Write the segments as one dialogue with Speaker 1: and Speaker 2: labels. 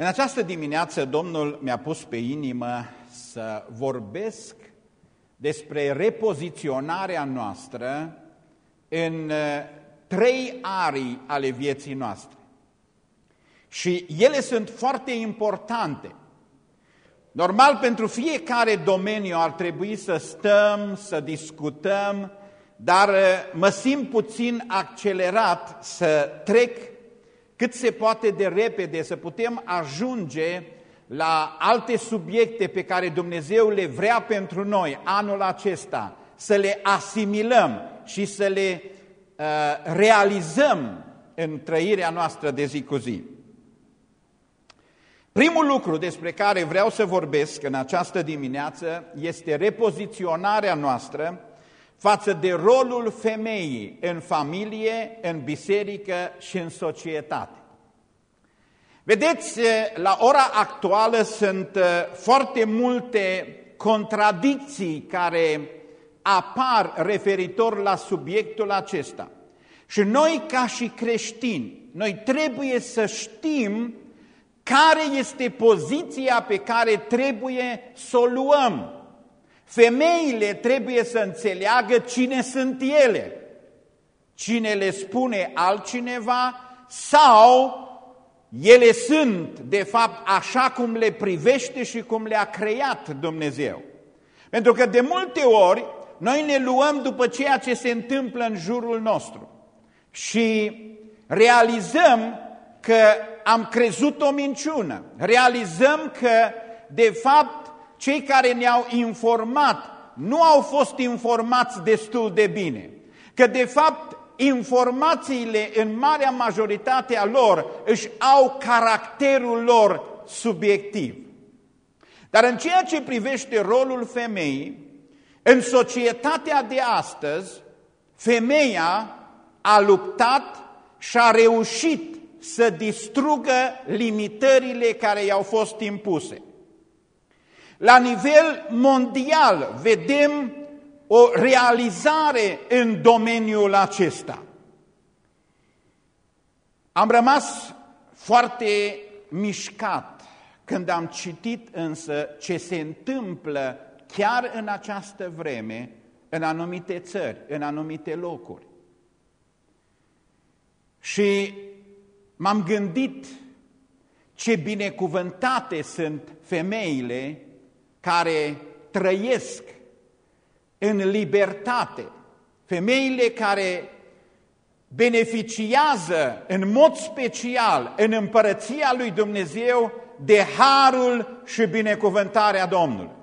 Speaker 1: În această dimineață Domnul mi-a pus pe inimă să vorbesc despre repoziționarea noastră în uh, trei arii ale vieții noastre. Și ele sunt foarte importante. Normal, pentru fiecare domeniu ar trebui să stăm, să discutăm, dar uh, mă simt puțin accelerat să trec cât se poate de repede, să putem ajunge la alte subiecte pe care Dumnezeu le vrea pentru noi anul acesta, să le asimilăm și să le uh, realizăm în trăirea noastră de zi cu zi. Primul lucru despre care vreau să vorbesc în această dimineață este repoziționarea noastră față de rolul femeii în familie, în biserică și în societate. Vedeți, la ora actuală sunt uh, foarte multe contradicții care apar referitor la subiectul acesta. Și noi, ca și creștini, noi trebuie să știm care este poziția pe care trebuie să o luăm. Femeile trebuie să înțeleagă cine sunt ele, cine le spune altcineva sau ele sunt, de fapt, așa cum le privește și cum le-a creat Dumnezeu. Pentru că de multe ori noi ne luăm după ceea ce se întâmplă în jurul nostru și realizăm că am crezut o minciună, realizăm că, de fapt, cei care ne-au informat nu au fost informați destul de bine, că, de fapt, informațiile în marea majoritate a lor își au caracterul lor subiectiv. Dar în ceea ce privește rolul femeii, în societatea de astăzi, femeia a luptat și a reușit să distrugă limitările care i-au fost impuse. La nivel mondial vedem o realizare în domeniul acesta. Am rămas foarte mișcat când am citit însă ce se întâmplă chiar în această vreme în anumite țări, în anumite locuri. Și m-am gândit ce binecuvântate sunt femeile care trăiesc în libertate, femeile care beneficiază în mod special în împărăția lui Dumnezeu de harul și binecuvântarea Domnului.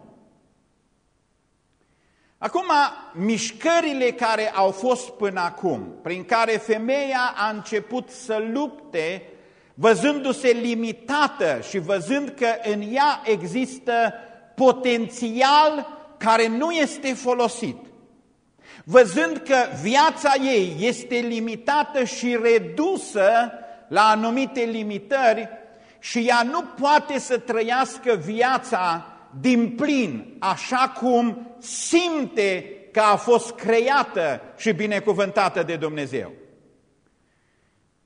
Speaker 1: Acum, mișcările care au fost până acum, prin care femeia a început să lupte, văzându-se limitată și văzând că în ea există potențial care nu este folosit, văzând că viața ei este limitată și redusă la anumite limitări și ea nu poate să trăiască viața din plin, așa cum simte că a fost creată și binecuvântată de Dumnezeu.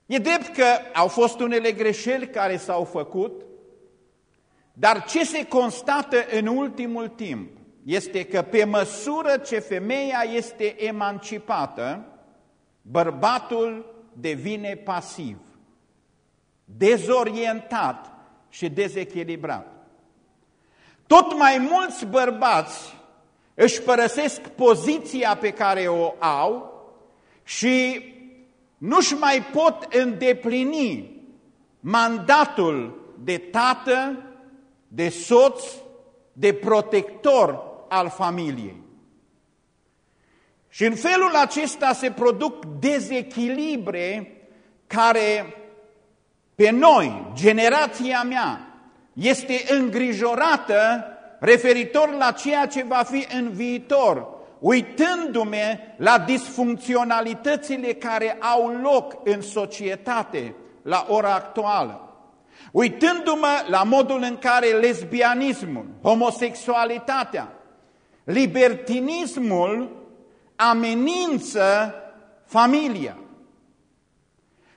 Speaker 1: E drept că au fost unele greșeli care s-au făcut, dar ce se constată în ultimul timp este că pe măsură ce femeia este emancipată, bărbatul devine pasiv, dezorientat și dezechilibrat. Tot mai mulți bărbați își părăsesc poziția pe care o au și nu-și mai pot îndeplini mandatul de tată, de soț, de protector al familiei. Și în felul acesta se produc dezechilibre care pe noi, generația mea, este îngrijorată referitor la ceea ce va fi în viitor, uitându-me la disfuncționalitățile care au loc în societate la ora actuală. Uitându-mă la modul în care lesbianismul, homosexualitatea, libertinismul amenință familia.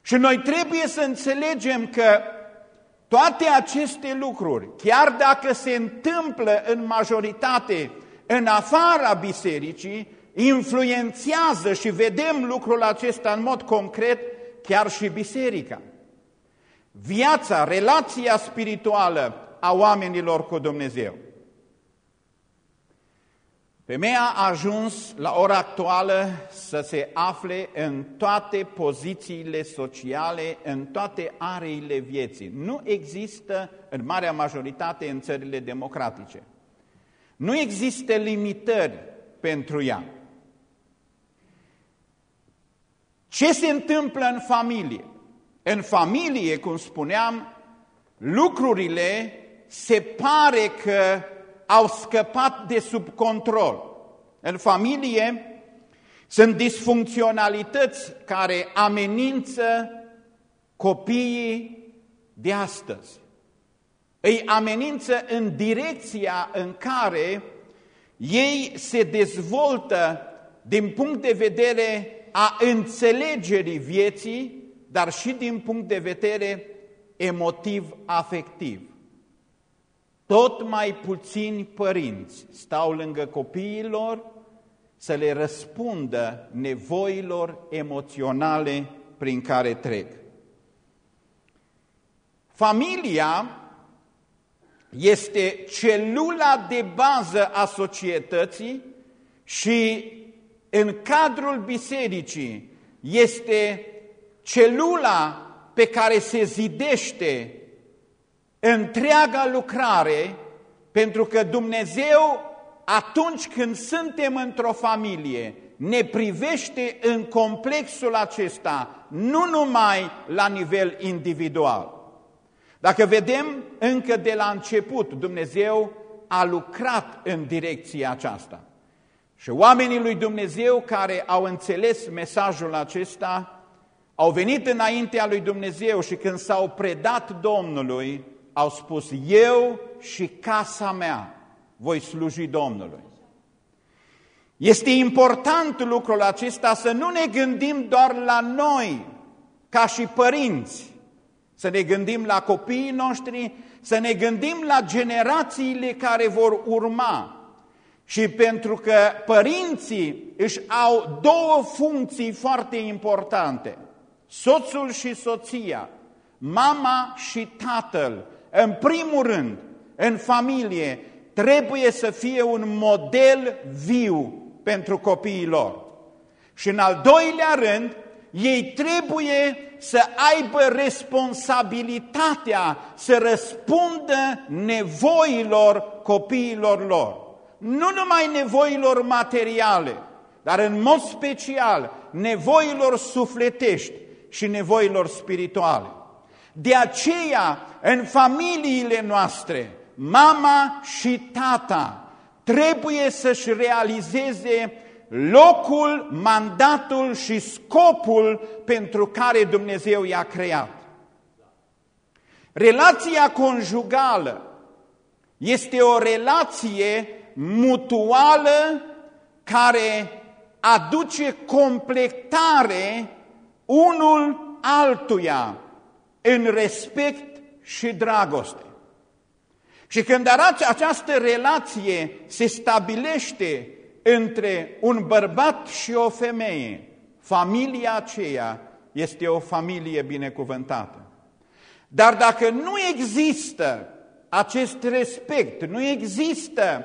Speaker 1: Și noi trebuie să înțelegem că toate aceste lucruri, chiar dacă se întâmplă în majoritate în afara bisericii, influențează și vedem lucrul acesta în mod concret chiar și biserica. Viața, relația spirituală a oamenilor cu Dumnezeu. Femeia a ajuns la ora actuală să se afle în toate pozițiile sociale, în toate areile vieții. Nu există în marea majoritate în țările democratice. Nu există limitări pentru ea. Ce se întâmplă în familie? În familie, cum spuneam, lucrurile se pare că au scăpat de sub control. În familie sunt disfuncționalități care amenință copiii de astăzi. Îi amenință în direcția în care ei se dezvoltă din punct de vedere a înțelegerii vieții, dar și din punct de vedere emotiv-afectiv. Tot mai puțini părinți stau lângă copiilor să le răspundă nevoilor emoționale prin care trec. Familia este celula de bază a societății și în cadrul bisericii este celula pe care se zidește întreaga lucrare, pentru că Dumnezeu, atunci când suntem într-o familie, ne privește în complexul acesta, nu numai la nivel individual. Dacă vedem, încă de la început, Dumnezeu a lucrat în direcția aceasta. Și oamenii lui Dumnezeu care au înțeles mesajul acesta, au venit înaintea lui Dumnezeu și când s-au predat Domnului, au spus, eu și casa mea voi sluji Domnului. Este important lucrul acesta să nu ne gândim doar la noi, ca și părinți, să ne gândim la copiii noștri, să ne gândim la generațiile care vor urma. Și pentru că părinții își au două funcții foarte importante, soțul și soția, mama și tatăl, în primul rând, în familie, trebuie să fie un model viu pentru copiii lor. Și în al doilea rând, ei trebuie să aibă responsabilitatea să răspundă nevoilor copiilor lor. Nu numai nevoilor materiale, dar în mod special nevoilor sufletești și nevoilor spirituale. De aceea, în familiile noastre, mama și tata trebuie să-și realizeze locul, mandatul și scopul pentru care Dumnezeu i-a creat. Relația conjugală este o relație mutuală care aduce completare unul altuia în respect și dragoste. Și când această relație se stabilește între un bărbat și o femeie, familia aceea este o familie binecuvântată. Dar dacă nu există acest respect, nu există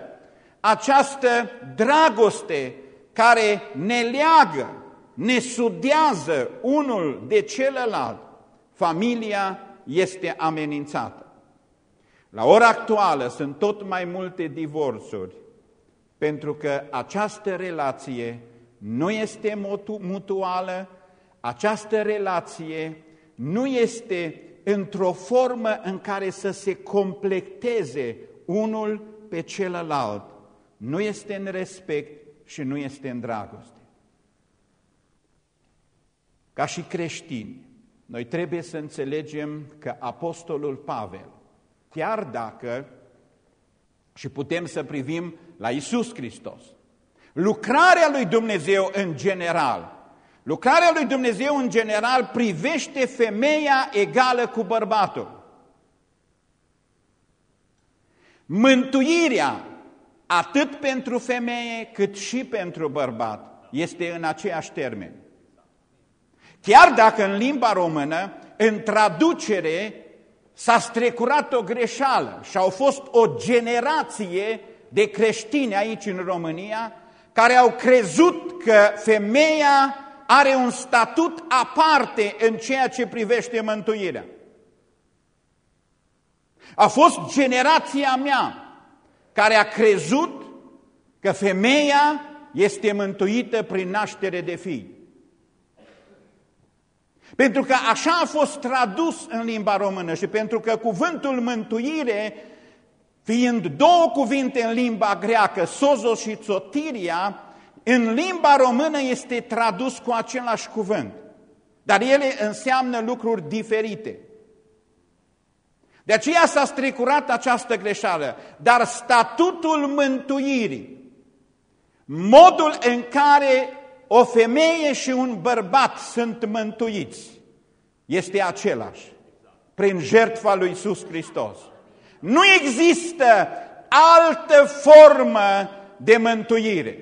Speaker 1: această dragoste care ne leagă, ne sudează unul de celălalt, familia este amenințată. La ora actuală sunt tot mai multe divorțuri, pentru că această relație nu este mutuală, această relație nu este într-o formă în care să se completeze unul pe celălalt. Nu este în respect și nu este în dragoste. Ca și creștini, noi trebuie să înțelegem că Apostolul Pavel, chiar dacă, și putem să privim la Isus Hristos, lucrarea lui Dumnezeu în general, lucrarea lui Dumnezeu în general privește femeia egală cu bărbatul. Mântuirea, atât pentru femeie cât și pentru bărbat, este în aceeași termen. Chiar dacă în limba română, în traducere, s-a strecurat o greșeală și au fost o generație de creștini aici în România care au crezut că femeia are un statut aparte în ceea ce privește mântuirea. A fost generația mea care a crezut că femeia este mântuită prin naștere de fii. Pentru că așa a fost tradus în limba română și pentru că cuvântul mântuire, fiind două cuvinte în limba greacă, sozo și țotiria, în limba română este tradus cu același cuvânt, dar ele înseamnă lucruri diferite. De aceea s-a strecurat această greșeală, dar statutul mântuirii, modul în care o femeie și un bărbat sunt mântuiți, este același, prin jertfa lui Iisus Hristos. Nu există altă formă de mântuire.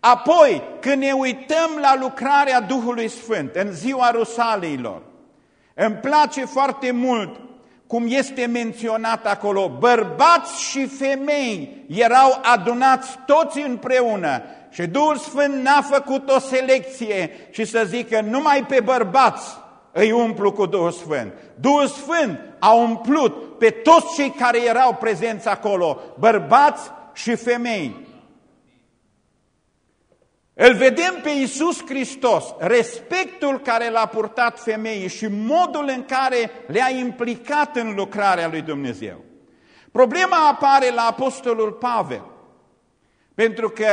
Speaker 1: Apoi, când ne uităm la lucrarea Duhului Sfânt în ziua Rusaleilor, îmi place foarte mult cum este menționat acolo, bărbați și femei erau adunați toți împreună și Duhul Sfânt n-a făcut o selecție și să zică numai pe bărbați îi umplu cu Duhul Sfânt. Duhul Sfânt a umplut pe toți cei care erau prezenți acolo, bărbați și femei. Îl vedem pe Iisus Hristos, respectul care l-a purtat femeii și modul în care le-a implicat în lucrarea lui Dumnezeu. Problema apare la Apostolul Pavel, pentru că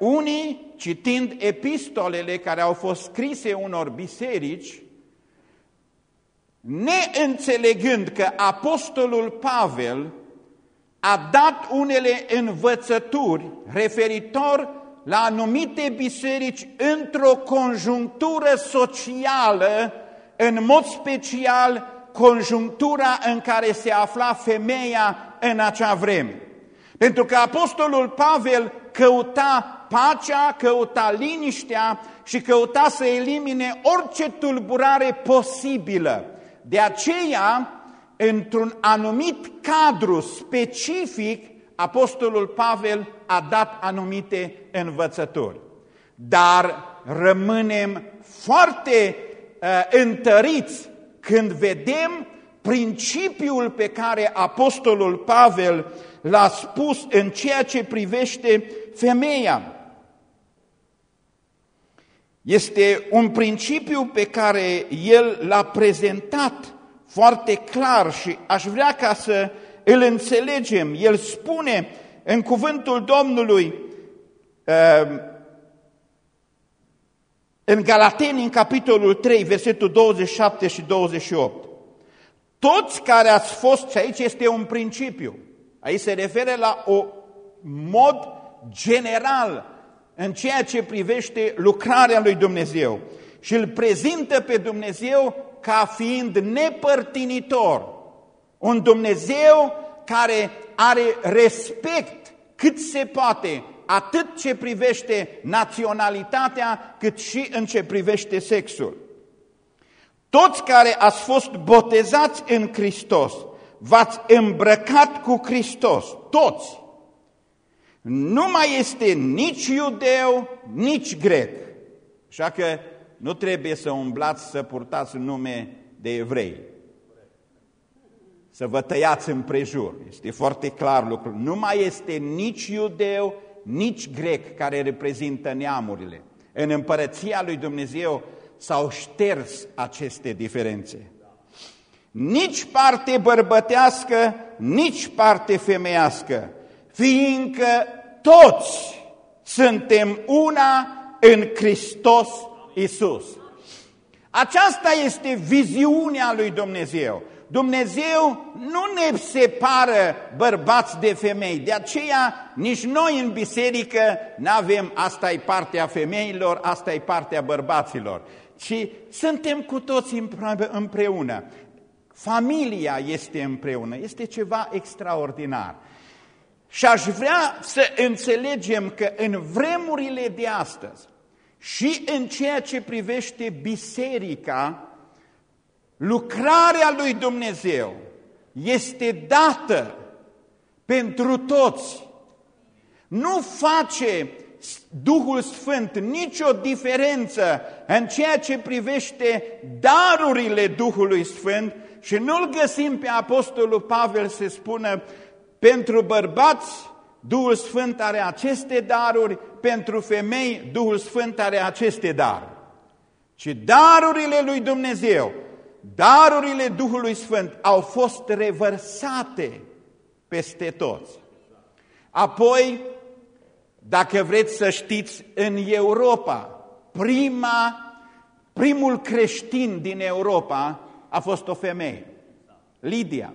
Speaker 1: unii, citind epistolele care au fost scrise unor biserici, neînțelegând că Apostolul Pavel a dat unele învățături referitor la anumite biserici într-o conjunctură socială, în mod special conjunctura în care se afla femeia în acea vreme. Pentru că Apostolul Pavel căuta pacea, căuta liniștea și căuta să elimine orice tulburare posibilă. De aceea, într-un anumit cadru specific, Apostolul Pavel a dat anumite învățături. Dar rămânem foarte uh, întăriți când vedem principiul pe care Apostolul Pavel l-a spus în ceea ce privește femeia. Este un principiu pe care el l-a prezentat foarte clar și aș vrea ca să îl înțelegem. El spune în cuvântul Domnului ehm, în Galateni, în capitolul 3, versetul 27 și 28. Toți care ați fost, și aici este un principiu, aici se referă la o mod general în ceea ce privește lucrarea lui Dumnezeu și îl prezintă pe Dumnezeu ca fiind nepărtinitor, un Dumnezeu care are respect cât se poate, atât ce privește naționalitatea, cât și în ce privește sexul. Toți care ați fost botezați în Hristos, v-ați îmbrăcat cu Hristos, toți. Nu mai este nici iudeu, nici grec. Așa că nu trebuie să umblați să purtați nume de evrei să vă tăiați împrejur. Este foarte clar lucrul. Nu mai este nici iudeu, nici grec care reprezintă neamurile. În împărăția lui Dumnezeu s-au șters aceste diferențe. Nici parte bărbătească, nici parte femeiască, fiindcă toți suntem una în Hristos Isus. Aceasta este viziunea lui Dumnezeu. Dumnezeu nu ne separă bărbați de femei, de aceea nici noi în biserică nu avem asta e partea femeilor, asta e partea bărbaților, ci suntem cu toți împreună. familia este împreună, este ceva extraordinar. Și aș vrea să înțelegem că în vremurile de astăzi și în ceea ce privește biserica, lucrarea lui Dumnezeu este dată pentru toți. Nu face Duhul Sfânt nicio diferență în ceea ce privește darurile Duhului Sfânt și nu-l găsim pe Apostolul Pavel să spună pentru bărbați Duhul Sfânt are aceste daruri, pentru femei Duhul Sfânt are aceste daruri. Și darurile lui Dumnezeu, darurile Duhului Sfânt au fost revărsate peste toți. Apoi, dacă vreți să știți, în Europa, prima, primul creștin din Europa a fost o femeie, Lidia.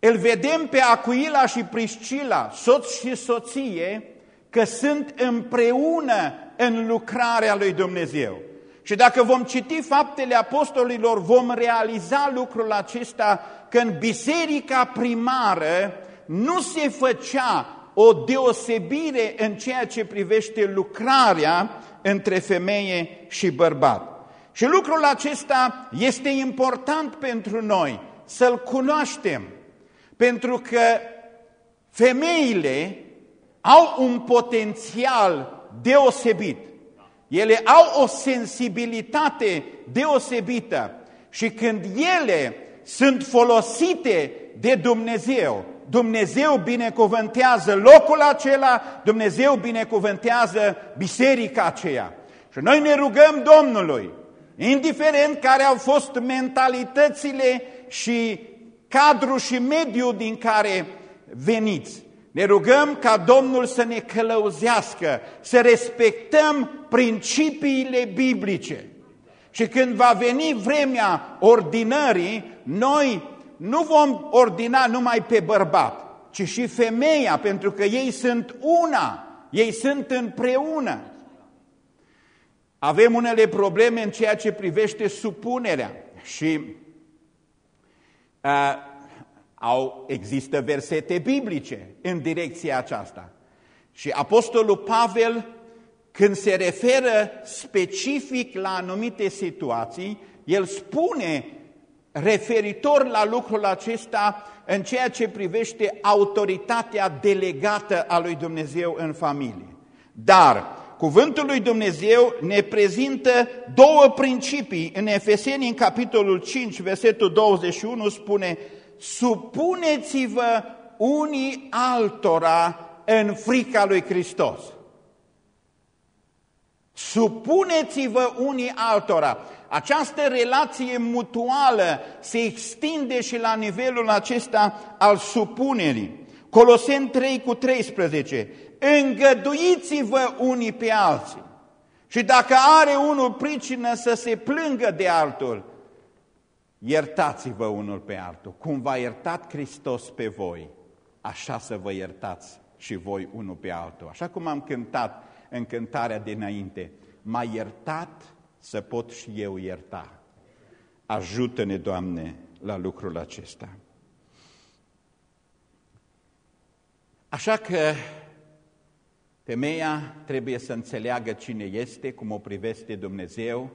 Speaker 1: Îl vedem pe Acuila și Priscila, soț și soție, că sunt împreună în lucrarea lui Dumnezeu. Și dacă vom citi faptele apostolilor, vom realiza lucrul acesta că în biserica primară nu se făcea o deosebire în ceea ce privește lucrarea între femeie și bărbat. Și lucrul acesta este important pentru noi, să-l cunoaștem, pentru că femeile au un potențial deosebit. Ele au o sensibilitate deosebită și când ele sunt folosite de Dumnezeu, Dumnezeu binecuvântează locul acela, Dumnezeu binecuvântează biserica aceea. Și noi ne rugăm Domnului, indiferent care au fost mentalitățile și cadrul și mediul din care veniți, ne rugăm ca Domnul să ne călăuzească, să respectăm principiile biblice. Și când va veni vremea ordinării, noi nu vom ordina numai pe bărbat, ci și femeia, pentru că ei sunt una, ei sunt împreună. Avem unele probleme în ceea ce privește supunerea și uh, au, există versete biblice în direcția aceasta. Și Apostolul Pavel, când se referă specific la anumite situații, el spune referitor la lucrul acesta în ceea ce privește autoritatea delegată a lui Dumnezeu în familie. Dar cuvântul lui Dumnezeu ne prezintă două principii. În Efeseni, în capitolul 5, versetul 21, spune Supuneți-vă unii altora în frica lui Hristos. Supuneți-vă unii altora. Această relație mutuală se extinde și la nivelul acesta al supunerii. Colosen 3 cu 13. Îngăduiți-vă unii pe alții. Și dacă are unul pricină să se plângă de altul, iertați-vă unul pe altul. Cum v-a iertat Hristos pe voi, așa să vă iertați și voi unul pe altul. Așa cum am cântat în cântarea dinainte, m-a iertat să pot și eu ierta. Ajută-ne, Doamne, la lucrul acesta. Așa că femeia trebuie să înțeleagă cine este, cum o privește Dumnezeu,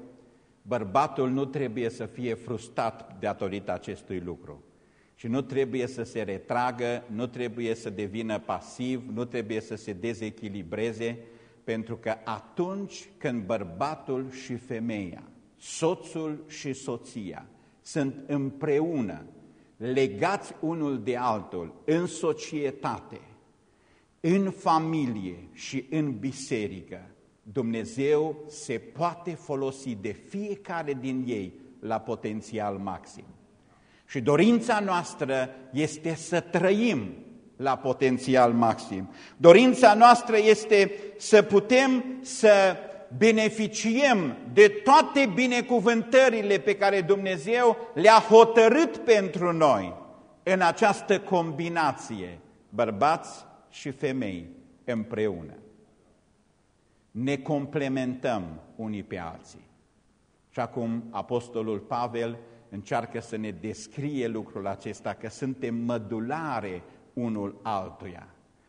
Speaker 1: bărbatul nu trebuie să fie frustrat datorită acestui lucru. Și nu trebuie să se retragă, nu trebuie să devină pasiv, nu trebuie să se dezechilibreze, pentru că atunci când bărbatul și femeia, soțul și soția sunt împreună, legați unul de altul în societate, în familie și în biserică, Dumnezeu se poate folosi de fiecare din ei la potențial maxim. Și dorința noastră este să trăim la potențial maxim. Dorința noastră este să putem să beneficiem de toate binecuvântările pe care Dumnezeu le-a hotărât pentru noi în această combinație, bărbați și femei împreună. Ne complementăm unii pe alții. Și acum Apostolul Pavel încearcă să ne descrie lucrul acesta, că suntem mădulare unul altuia,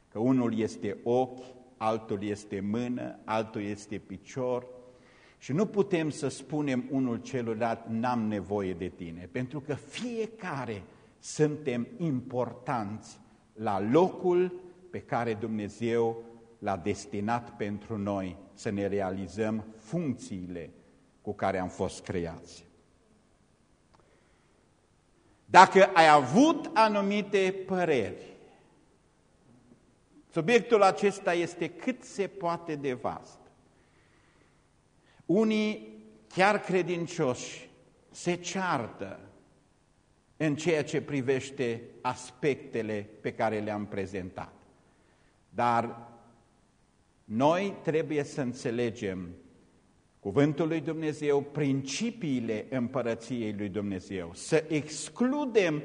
Speaker 1: că unul este ochi, altul este mână, altul este picior, și nu putem să spunem unul celuilalt, n-am nevoie de tine, pentru că fiecare suntem importanți la locul pe care Dumnezeu l-a destinat pentru noi să ne realizăm funcțiile cu care am fost creați. Dacă ai avut anumite păreri, subiectul acesta este cât se poate de vast. Unii, chiar credincioși, se ceartă în ceea ce privește aspectele pe care le-am prezentat. Dar noi trebuie să înțelegem cuvântul lui Dumnezeu, principiile împărăției lui Dumnezeu, să excludem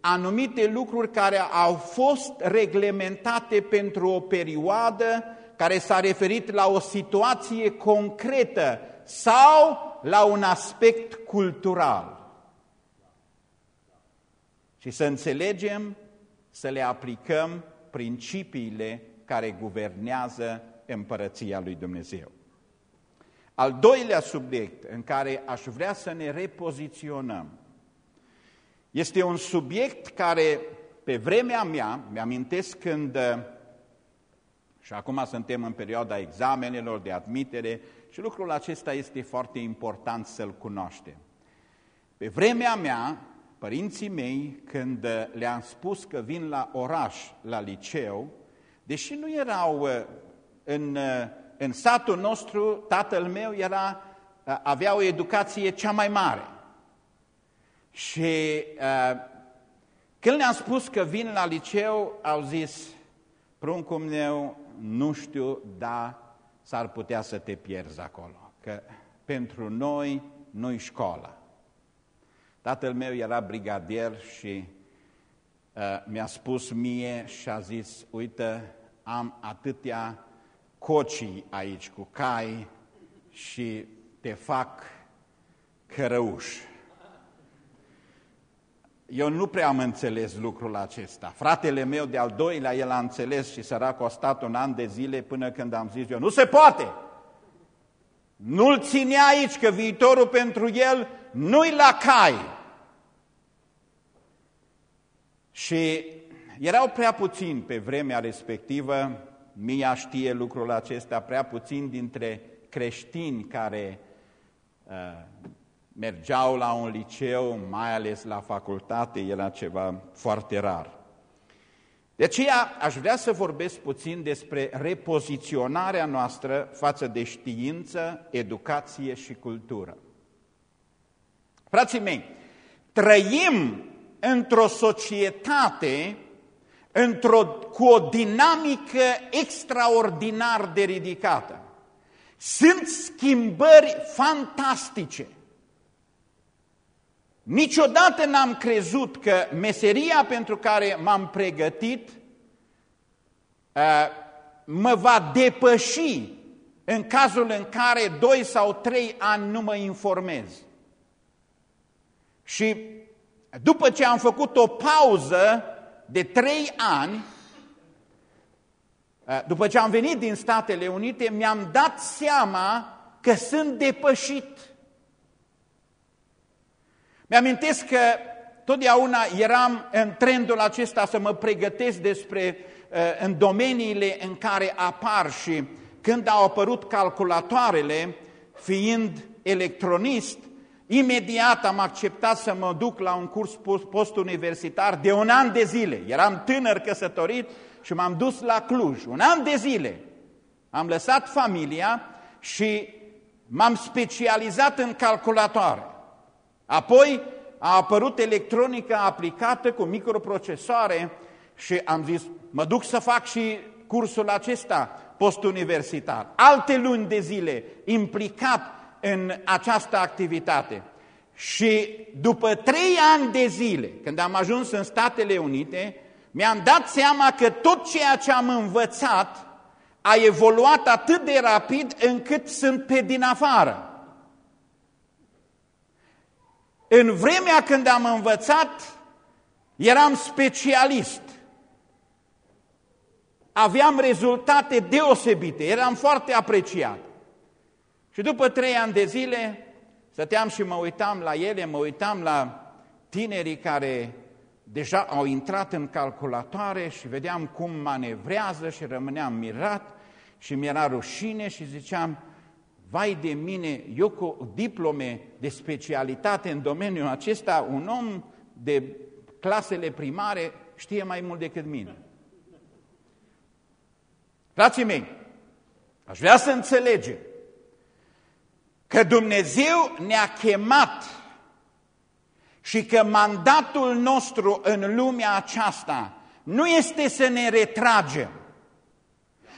Speaker 1: anumite lucruri care au fost reglementate pentru o perioadă care s-a referit la o situație concretă sau la un aspect cultural. Și să înțelegem, să le aplicăm principiile care guvernează împărăția lui Dumnezeu. Al doilea subiect în care aș vrea să ne repoziționăm este un subiect care pe vremea mea, mi-amintesc când, și acum suntem în perioada examenelor de admitere și lucrul acesta este foarte important să-l cunoaștem. Pe vremea mea, părinții mei, când le-am spus că vin la oraș, la liceu, deși nu erau în, în satul nostru, tatăl meu era, avea o educație cea mai mare. Și uh, când le-am spus că vin la liceu, au zis, pruncul meu, nu știu, dar s-ar putea să te pierzi acolo, că pentru noi nu-i școala. Tatăl meu era brigadier și uh, mi-a spus mie și a zis, uite, am atâtea cocii aici cu cai și te fac cărăuși. Eu nu prea am înțeles lucrul acesta. Fratele meu de-al doilea, el a înțeles și săracul a stat un an de zile până când am zis eu, nu se poate! Nu-l ținea aici, că viitorul pentru el nu-i la cai. Și erau prea puțini pe vremea respectivă, Mia știe lucrul acesta, prea puțin dintre creștini care uh, mergeau la un liceu, mai ales la facultate, era ceva foarte rar. De aceea aș vrea să vorbesc puțin despre repoziționarea noastră față de știință, educație și cultură. Frații mei, trăim într-o societate într-o, cu o dinamică extraordinar de ridicată. Sunt schimbări fantastice. Niciodată n-am crezut că meseria pentru care m-am pregătit uh, mă va depăși în cazul în care doi sau trei ani nu mă informez. Și după ce am făcut o pauză de trei ani, uh, după ce am venit din Statele Unite, mi-am dat seama că sunt depășit. Mi-amintesc că totdeauna eram în trendul acesta să mă pregătesc despre uh, în domeniile în care apar și când au apărut calculatoarele, fiind electronist, imediat am acceptat să mă duc la un curs post-universitar de un an de zile. Eram tânăr căsătorit și m-am dus la Cluj. Un an de zile. Am lăsat familia și m-am specializat în calculatoare. Apoi a apărut electronica aplicată cu microprocesoare și am zis, mă duc să fac și cursul acesta postuniversitar. Alte luni de zile implicat în această activitate. Și după trei ani de zile, când am ajuns în Statele Unite, mi-am dat seama că tot ceea ce am învățat a evoluat atât de rapid încât sunt pe din afară. În vremea când am învățat, eram specialist. Aveam rezultate deosebite, eram foarte apreciat. Și după trei ani de zile, stăteam și mă uitam la ele, mă uitam la tinerii care deja au intrat în calculatoare și vedeam cum manevrează și rămâneam mirat și mi-era rușine și ziceam, vai de mine, eu cu diplome de specialitate în domeniul acesta, un om de clasele primare știe mai mult decât mine. Frații mei, aș vrea să înțelegem că Dumnezeu ne-a chemat și că mandatul nostru în lumea aceasta nu este să ne retragem,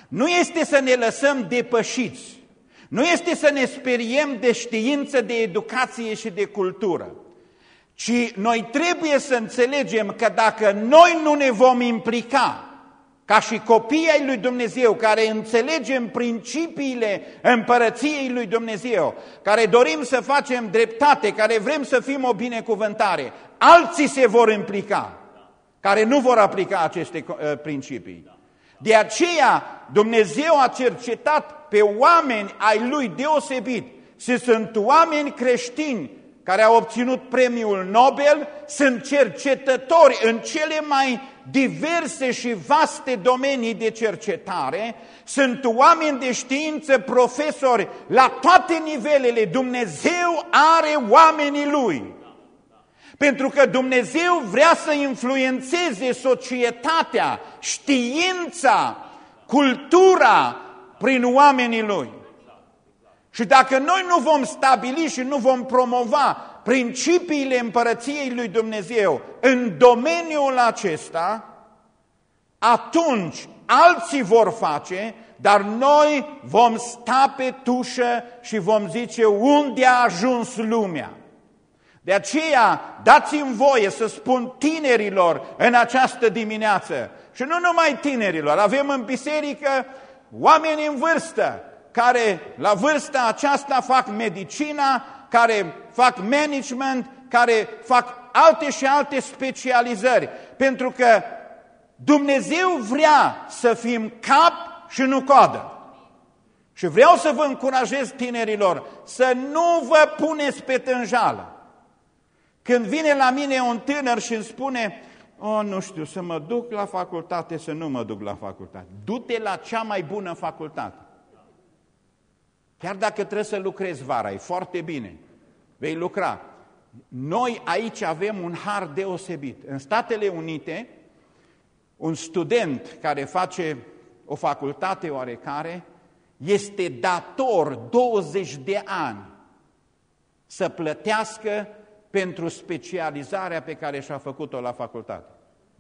Speaker 1: nu este să ne lăsăm depășiți, nu este să ne speriem de știință, de educație și de cultură, ci noi trebuie să înțelegem că dacă noi nu ne vom implica ca și copiii ai lui Dumnezeu, care înțelegem principiile împărăției lui Dumnezeu, care dorim să facem dreptate, care vrem să fim o binecuvântare, alții se vor implica, care nu vor aplica aceste uh, principii. De aceea Dumnezeu a cercetat pe oameni ai lui deosebit și sunt oameni creștini care au obținut premiul Nobel, sunt cercetători în cele mai diverse și vaste domenii de cercetare, sunt oameni de știință, profesori la toate nivelele. Dumnezeu are oamenii Lui. Pentru că Dumnezeu vrea să influențeze societatea, știința, cultura prin oamenii Lui. Și dacă noi nu vom stabili și nu vom promova principiile împărăției lui Dumnezeu în domeniul acesta, atunci alții vor face, dar noi vom sta pe tușă și vom zice unde a ajuns lumea. De aceea dați-mi voie să spun tinerilor în această dimineață și nu numai tinerilor, avem în biserică oameni în vârstă care la vârsta aceasta fac medicina, care fac management, care fac alte și alte specializări, pentru că Dumnezeu vrea să fim cap și nu coadă. Și vreau să vă încurajez tinerilor să nu vă puneți pe tânjală. Când vine la mine un tânăr și îmi spune, o, nu știu, să mă duc la facultate, să nu mă duc la facultate. Du-te la cea mai bună facultate. Chiar dacă trebuie să lucrezi vara, e foarte bine, vei lucra. Noi aici avem un har deosebit. În Statele Unite, un student care face o facultate oarecare este dator 20 de ani să plătească pentru specializarea pe care și-a făcut-o la facultate.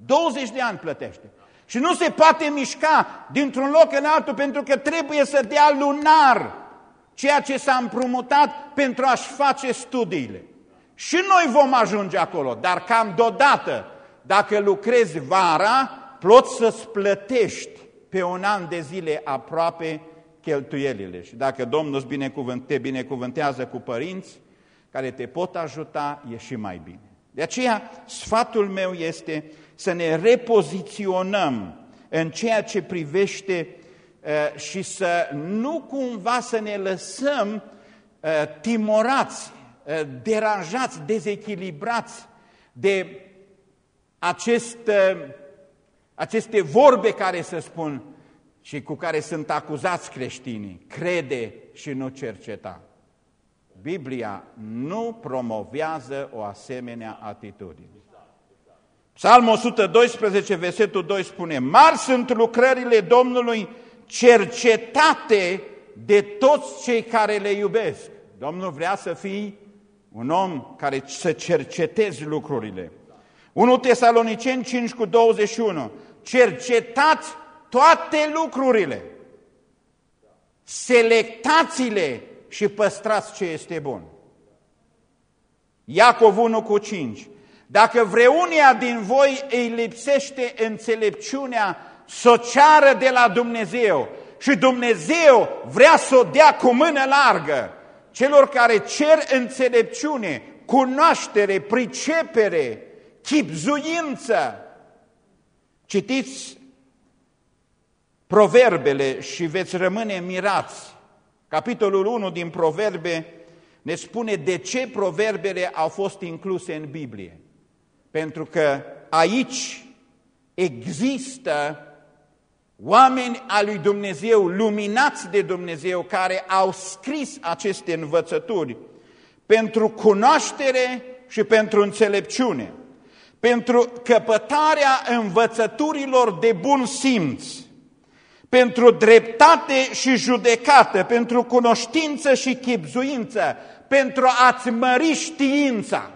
Speaker 1: 20 de ani plătește. Și nu se poate mișca dintr-un loc în altul pentru că trebuie să dea lunar ceea ce s-a împrumutat pentru a-și face studiile. Și noi vom ajunge acolo, dar cam deodată, dacă lucrezi vara, poți să-ți plătești pe un an de zile aproape cheltuielile. Și dacă Domnul te binecuvântează cu părinți care te pot ajuta, e și mai bine. De aceea, sfatul meu este să ne repoziționăm în ceea ce privește uh, și să nu cumva să ne lăsăm uh, timorați, uh, deranjați, dezechilibrați de acest, aceste vorbe care se spun și cu care sunt acuzați creștinii, crede și nu cerceta. Biblia nu promovează o asemenea atitudine. Psalmul 112, versetul 2 spune, Mari sunt lucrările Domnului cercetate de toți cei care le iubesc. Domnul vrea să fii un om care să cercetezi lucrurile. 1 Tesaloniceni 5 cu 21, cercetați toate lucrurile, selectați-le și păstrați ce este bun. Iacov 1 cu 5. Dacă vreunia din voi îi lipsește înțelepciunea, să ceară de la Dumnezeu și Dumnezeu vrea să o dea cu mână largă celor care cer înțelepciune, cunoaștere, pricepere, chipzuință. Citiți proverbele și veți rămâne mirați. Capitolul 1 din proverbe ne spune de ce proverbele au fost incluse în Biblie. Pentru că aici există oameni al lui Dumnezeu, luminați de Dumnezeu, care au scris aceste învățături pentru cunoaștere și pentru înțelepciune, pentru căpătarea învățăturilor de bun simț, pentru dreptate și judecată, pentru cunoștință și chipzuință, pentru a-ți mări știința.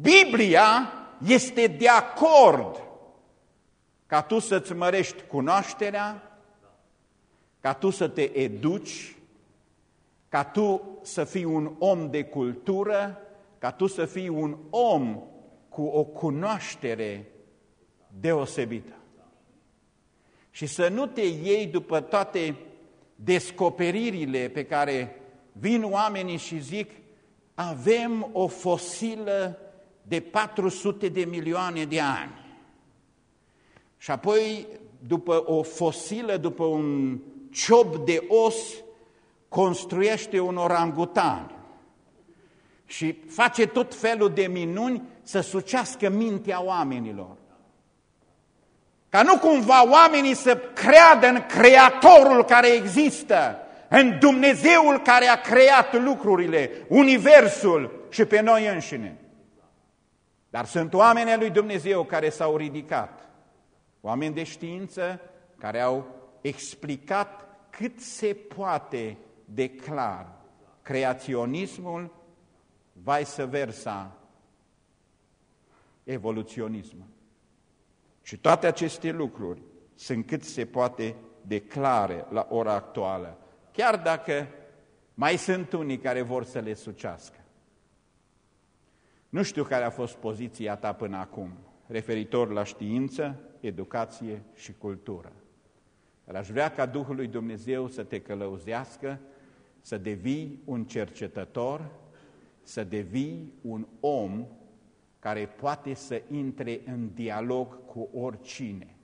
Speaker 1: Biblia este de acord ca tu să-ți mărești cunoașterea, ca tu să te educi, ca tu să fii un om de cultură, ca tu să fii un om cu o cunoaștere deosebită. Și să nu te iei după toate descoperirile pe care vin oamenii și zic avem o fosilă de 400 de milioane de ani. Și apoi, după o fosilă, după un ciop de os, construiește un orangutan și face tot felul de minuni să sucească mintea oamenilor. Ca nu cumva oamenii să creadă în Creatorul care există, în Dumnezeul care a creat lucrurile, Universul și pe noi înșine. Dar sunt oamenii lui Dumnezeu care s-au ridicat, oameni de știință care au explicat cât se poate de clar creaționismul, vice versa, evoluționismul. Și toate aceste lucruri sunt cât se poate declare la ora actuală, chiar dacă mai sunt unii care vor să le sucească. Nu știu care a fost poziția ta până acum, referitor la știință, educație și cultură. Dar aș vrea ca Duhul lui Dumnezeu să te călăuzească, să devii un cercetător, să devii un om care poate să intre în dialog cu oricine,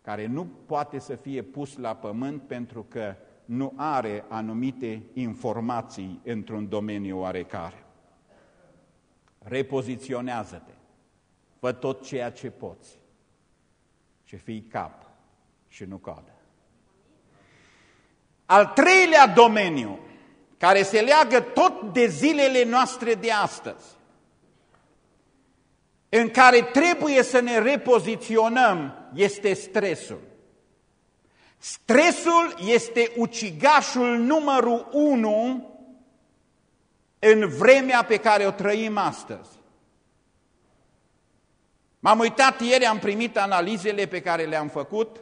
Speaker 1: care nu poate să fie pus la pământ pentru că nu are anumite informații într-un domeniu oarecare. Repoziționează-te, fă tot ceea ce poți și fii cap și nu coadă. Al treilea domeniu, care se leagă tot de zilele noastre de astăzi, în care trebuie să ne repoziționăm, este stresul. Stresul este ucigașul numărul unu în vremea pe care o trăim astăzi. M-am uitat ieri, am primit analizele pe care le-am făcut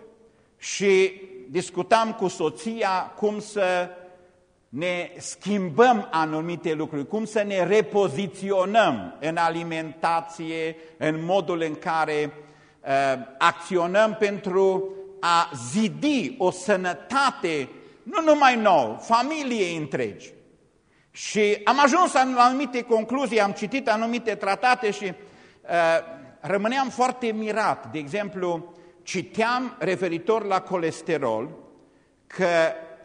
Speaker 1: și discutam cu soția cum să ne schimbăm anumite lucruri, cum să ne repoziționăm în alimentație, în modul în care uh, acționăm pentru a zidi o sănătate, nu numai nouă, familiei întregi. Și am ajuns la anumite concluzii, am citit anumite tratate și uh, rămâneam foarte mirat. De exemplu, citeam referitor la colesterol că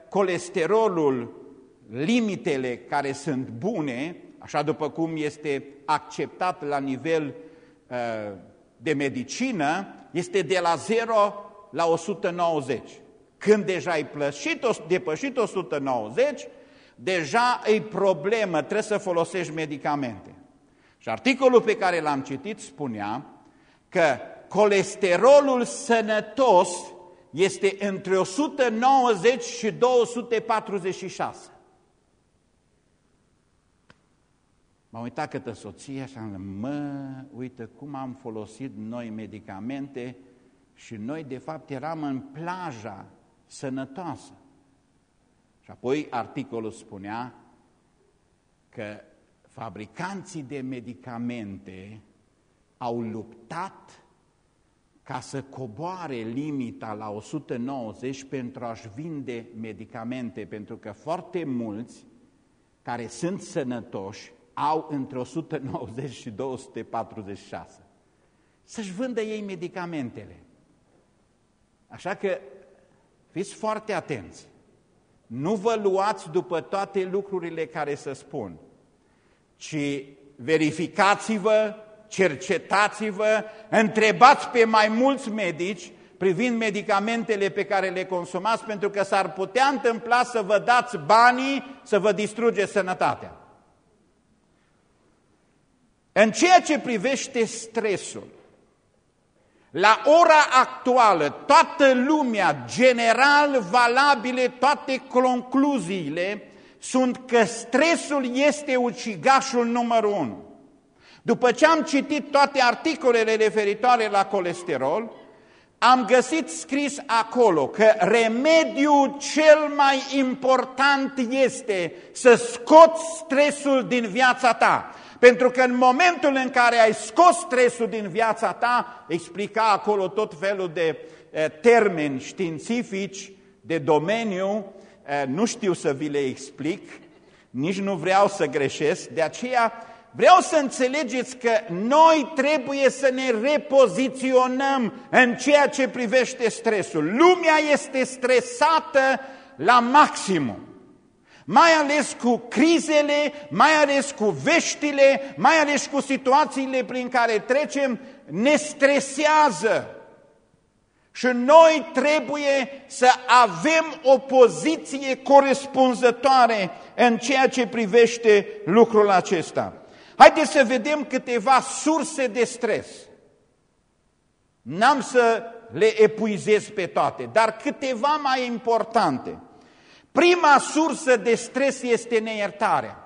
Speaker 1: colesterolul, limitele care sunt bune, așa după cum este acceptat la nivel uh, de medicină, este de la 0 la 190. Când deja ai plășit, depășit 190, deja e problemă, trebuie să folosești medicamente. Și articolul pe care l-am citit spunea că colesterolul sănătos este între 190 și 246. M-am uitat către soție și am zis, mă, uite cum am folosit noi medicamente și noi de fapt eram în plaja sănătoasă. Și apoi articolul spunea că fabricanții de medicamente au luptat ca să coboare limita la 190 pentru a-și vinde medicamente, pentru că foarte mulți care sunt sănătoși au între 190 și 246. Să-și vândă ei medicamentele. Așa că fiți foarte atenți. Nu vă luați după toate lucrurile care se spun, ci verificați-vă, cercetați-vă, întrebați pe mai mulți medici privind medicamentele pe care le consumați, pentru că s-ar putea întâmpla să vă dați banii să vă distruge sănătatea. În ceea ce privește stresul, la ora actuală, toată lumea, general valabile, toate concluziile, sunt că stresul este ucigașul numărul unu. După ce am citit toate articolele referitoare la colesterol, am găsit scris acolo că remediul cel mai important este să scoți stresul din viața ta. Pentru că în momentul în care ai scos stresul din viața ta, explica acolo tot felul de eh, termeni științifici, de domeniu, eh, nu știu să vi le explic, nici nu vreau să greșesc, de aceea vreau să înțelegeți că noi trebuie să ne repoziționăm în ceea ce privește stresul. Lumea este stresată la maximum mai ales cu crizele, mai ales cu veștile, mai ales cu situațiile prin care trecem, ne stresează. Și noi trebuie să avem o poziție corespunzătoare în ceea ce privește lucrul acesta. Haideți să vedem câteva surse de stres. N-am să le epuizez pe toate, dar câteva mai importante. Prima sursă de stres este neiertarea.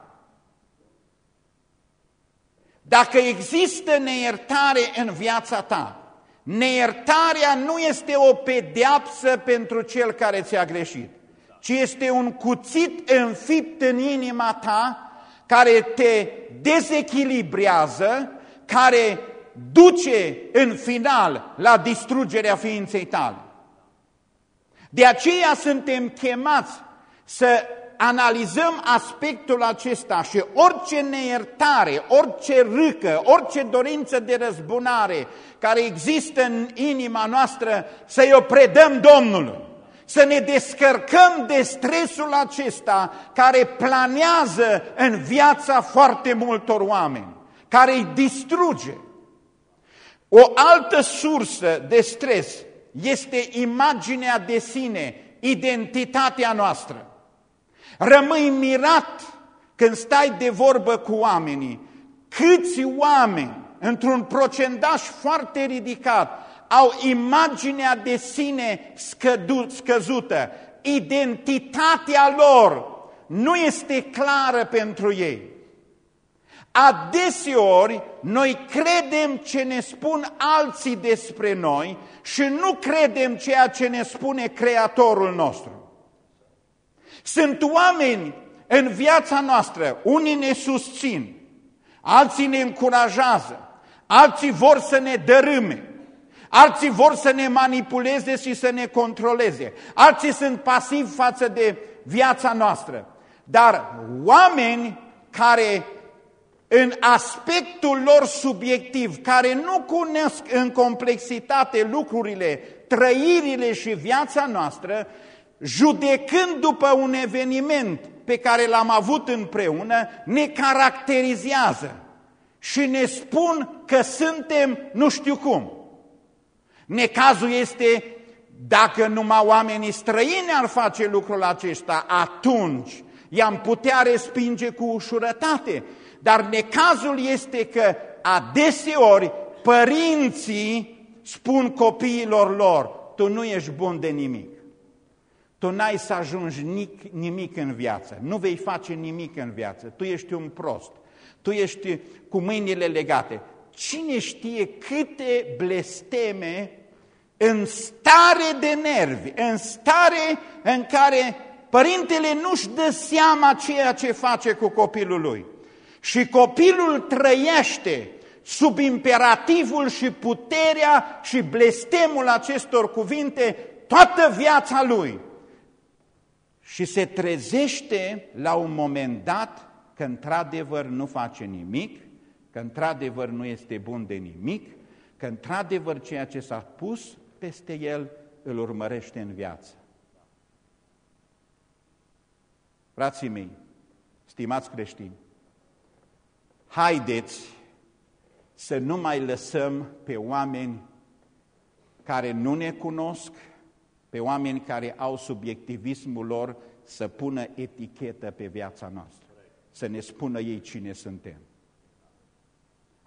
Speaker 1: Dacă există neiertare în viața ta, neiertarea nu este o pedeapsă pentru cel care ți-a greșit, ci este un cuțit înfipt în inima ta care te dezechilibrează, care duce în final la distrugerea ființei tale. De aceea suntem chemați să analizăm aspectul acesta și orice neiertare, orice râcă, orice dorință de răzbunare care există în inima noastră, să-i o predăm Domnului. Să ne descărcăm de stresul acesta care planează în viața foarte multor oameni, care îi distruge. O altă sursă de stres este imaginea de sine, identitatea noastră. Rămâi mirat când stai de vorbă cu oamenii. Câți oameni, într-un procentaj foarte ridicat, au imaginea de sine scădu- scăzută. Identitatea lor nu este clară pentru ei. Adeseori noi credem ce ne spun alții despre noi și nu credem ceea ce ne spune Creatorul nostru. Sunt oameni în viața noastră, unii ne susțin, alții ne încurajează, alții vor să ne dărâme, alții vor să ne manipuleze și să ne controleze, alții sunt pasivi față de viața noastră. Dar oameni care în aspectul lor subiectiv, care nu cunosc în complexitate lucrurile, trăirile și viața noastră, judecând după un eveniment pe care l-am avut împreună, ne caracterizează și ne spun că suntem nu știu cum. Necazul este dacă numai oamenii străini ar face lucrul acesta, atunci i-am putea respinge cu ușurătate. Dar necazul este că adeseori părinții spun copiilor lor, tu nu ești bun de nimic. Tu n-ai să ajungi nic, nimic în viață, nu vei face nimic în viață, tu ești un prost, tu ești cu mâinile legate. Cine știe câte blesteme în stare de nervi, în stare în care părintele nu-și dă seama ceea ce face cu copilul lui. Și copilul trăiește sub imperativul și puterea și blestemul acestor cuvinte toată viața lui și se trezește la un moment dat că într-adevăr nu face nimic, că într-adevăr nu este bun de nimic, că într-adevăr ceea ce s-a pus peste el îl urmărește în viață. Frații mei, stimați creștini, haideți să nu mai lăsăm pe oameni care nu ne cunosc, pe oameni care au subiectivismul lor să pună etichetă pe viața noastră, să ne spună ei cine suntem.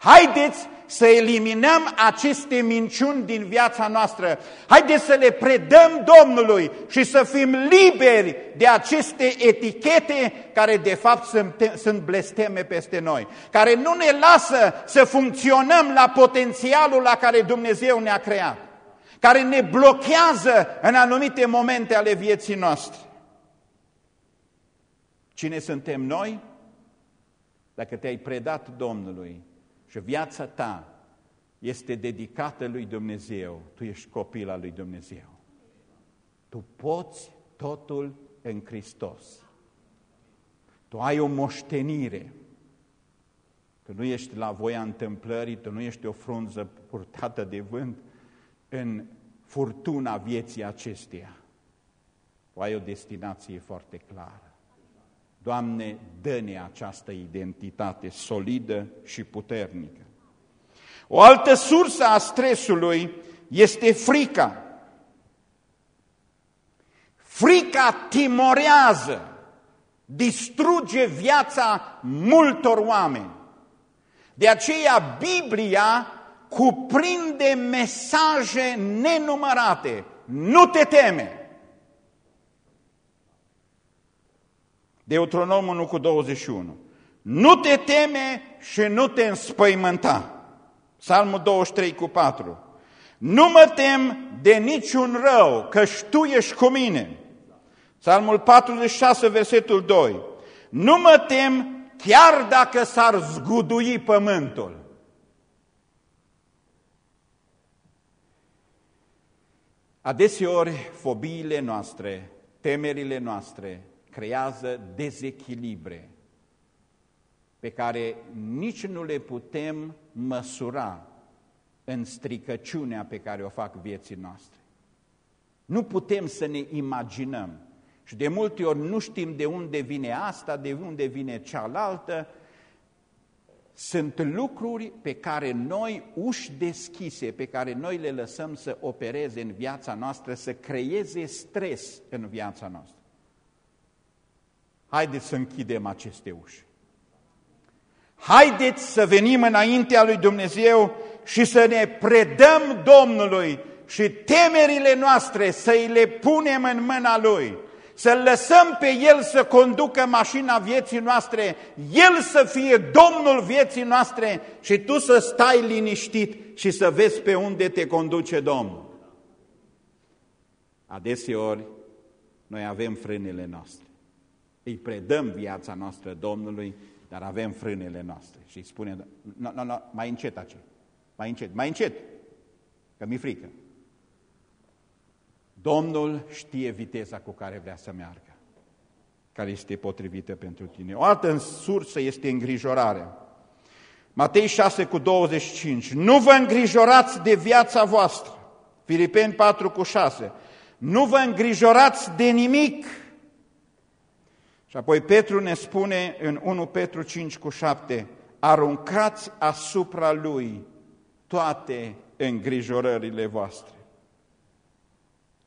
Speaker 1: Haideți să eliminăm aceste minciuni din viața noastră. Haideți să le predăm Domnului și să fim liberi de aceste etichete care de fapt sunt, sunt blesteme peste noi, care nu ne lasă să funcționăm la potențialul la care Dumnezeu ne-a creat, care ne blochează în anumite momente ale vieții noastre. Cine suntem noi? Dacă te-ai predat Domnului, și viața ta este dedicată lui Dumnezeu, tu ești copil al lui Dumnezeu. Tu poți totul în Hristos. Tu ai o moștenire. Tu nu ești la voia întâmplării, tu nu ești o frunză purtată de vânt în furtuna vieții acesteia. Tu ai o destinație foarte clară. Doamne, dă-ne această identitate solidă și puternică. O altă sursă a stresului este frica. Frica timorează, distruge viața multor oameni. De aceea Biblia cuprinde mesaje nenumărate. Nu te teme! Deuteronom 1 cu 21. Nu te teme și nu te înspăimânta. Psalmul 23 cu 4. Nu mă tem de niciun rău, că tu ești cu mine. Psalmul 46, versetul 2. Nu mă tem chiar dacă s-ar zgudui pământul. Adeseori, fobiile noastre, temerile noastre, creează dezechilibre pe care nici nu le putem măsura în stricăciunea pe care o fac vieții noastre. Nu putem să ne imaginăm și de multe ori nu știm de unde vine asta, de unde vine cealaltă. Sunt lucruri pe care noi, uși deschise, pe care noi le lăsăm să opereze în viața noastră, să creeze stres în viața noastră. Haideți să închidem aceste uși. Haideți să venim înaintea lui Dumnezeu și să ne predăm Domnului și temerile noastre să-i le punem în mâna Lui, să-L lăsăm pe El să conducă mașina vieții noastre, El să fie Domnul vieții noastre și tu să stai liniștit și să vezi pe unde te conduce Domnul. Adeseori noi avem frânele noastre. Îi predăm viața noastră Domnului, dar avem frânele noastre. Și îi spune, no, no, no, mai încet acel, mai încet, mai încet, că mi-e frică. Domnul știe viteza cu care vrea să meargă, care este potrivită pentru tine. O altă sursă este îngrijorarea. Matei 6 cu 25. Nu vă îngrijorați de viața voastră. Filipeni 4 cu 6. Nu vă îngrijorați de nimic, și apoi Petru ne spune în 1 Petru 5 cu 7, aruncați asupra lui toate îngrijorările voastre.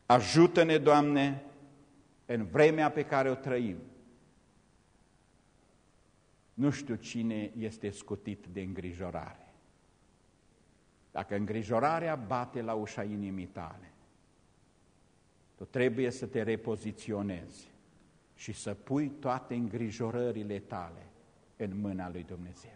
Speaker 1: Ajută-ne, Doamne, în vremea pe care o trăim. Nu știu cine este scutit de îngrijorare. Dacă îngrijorarea bate la ușa inimii tale, tu trebuie să te repoziționezi și să pui toate îngrijorările tale în mâna lui Dumnezeu.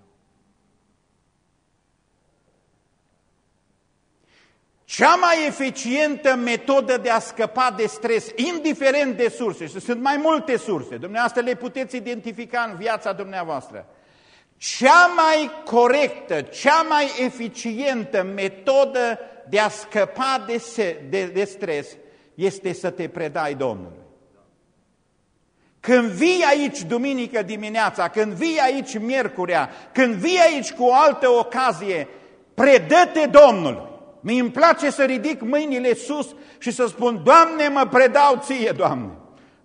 Speaker 1: Cea mai eficientă metodă de a scăpa de stres, indiferent de surse, și sunt mai multe surse, dumneavoastră le puteți identifica în viața dumneavoastră, cea mai corectă, cea mai eficientă metodă de a scăpa de, se, de, de stres este să te predai Domnului. Când vii aici duminică dimineața, când vii aici miercurea, când vii aici cu o altă ocazie, predă-te Domnului. Mi îmi place să ridic mâinile sus și să spun, Doamne, mă predau ție, Doamne.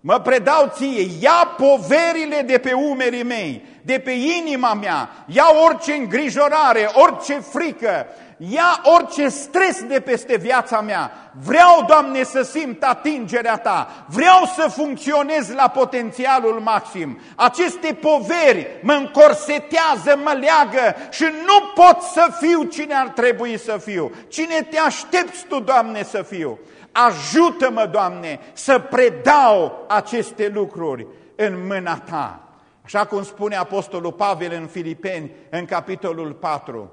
Speaker 1: Mă predau ție, ia poverile de pe umerii mei, de pe inima mea, ia orice îngrijorare, orice frică, ia orice stres de peste viața mea. Vreau, Doamne, să simt atingerea Ta, vreau să funcționez la potențialul maxim. Aceste poveri mă încorsetează, mă leagă și nu pot să fiu cine ar trebui să fiu. Cine te aștepți Tu, Doamne, să fiu? Ajută-mă, Doamne, să predau aceste lucruri în mâna Ta. Așa cum spune Apostolul Pavel în Filipeni, în capitolul 4.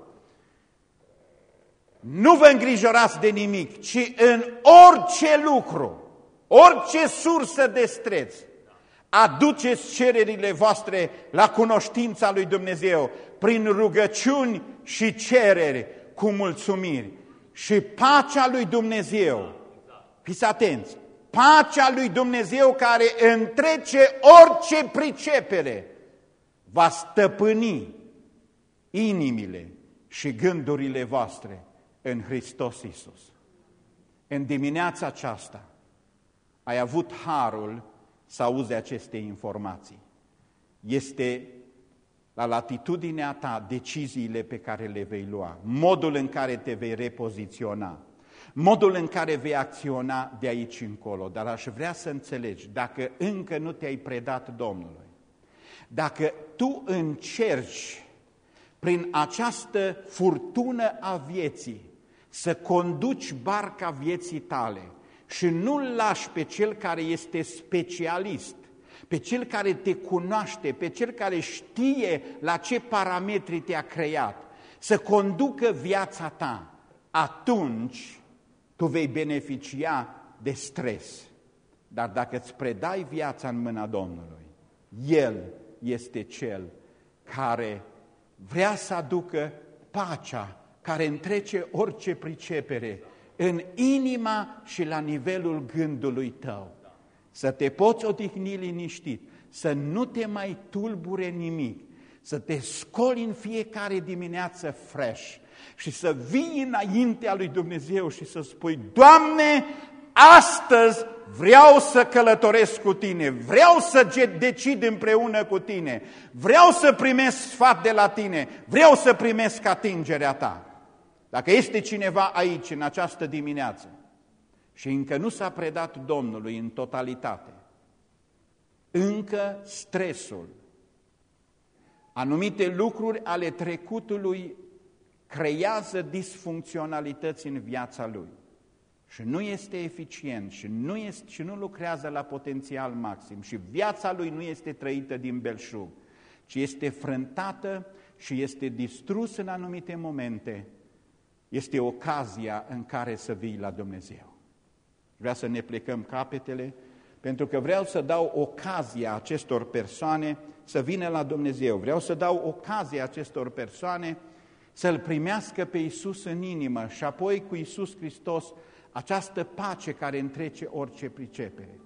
Speaker 1: Nu vă îngrijorați de nimic, ci în orice lucru, orice sursă de streț, aduceți cererile voastre la cunoștința lui Dumnezeu prin rugăciuni și cereri cu mulțumiri. Și pacea lui Dumnezeu, fiți atenți, pacea lui Dumnezeu care întrece orice pricepere, va stăpâni inimile și gândurile voastre în Hristos Isus. În dimineața aceasta ai avut harul să auzi aceste informații. Este la latitudinea ta deciziile pe care le vei lua, modul în care te vei repoziționa, modul în care vei acționa de aici încolo. Dar aș vrea să înțelegi, dacă încă nu te-ai predat Domnului, dacă tu încerci prin această furtună a vieții să conduci barca vieții tale și nu-l lași pe cel care este specialist, pe cel care te cunoaște, pe cel care știe la ce parametri te-a creat, să conducă viața ta, atunci tu vei beneficia de stres. Dar dacă îți predai viața în mâna Domnului, El este Cel care vrea să aducă pacea care întrece orice pricepere în inima și la nivelul gândului tău. Să te poți odihni liniștit, să nu te mai tulbure nimic, să te scoli în fiecare dimineață fresh și să vii înaintea lui Dumnezeu și să spui, Doamne, astăzi vreau să călătoresc cu tine, vreau să decid împreună cu tine, vreau să primesc sfat de la tine, vreau să primesc atingerea ta. Dacă este cineva aici în această dimineață și încă nu s-a predat Domnului în totalitate, încă stresul, anumite lucruri ale trecutului creează disfuncționalități în viața lui. Și nu este eficient și nu, este, și nu lucrează la potențial maxim și viața lui nu este trăită din belșug, ci este frântată și este distrus în anumite momente, este ocazia în care să vii la Dumnezeu. Vreau să ne plecăm capetele, pentru că vreau să dau ocazia acestor persoane să vină la Dumnezeu. Vreau să dau ocazia acestor persoane să-L primească pe Iisus în inimă și apoi cu Iisus Hristos această pace care întrece orice pricepere.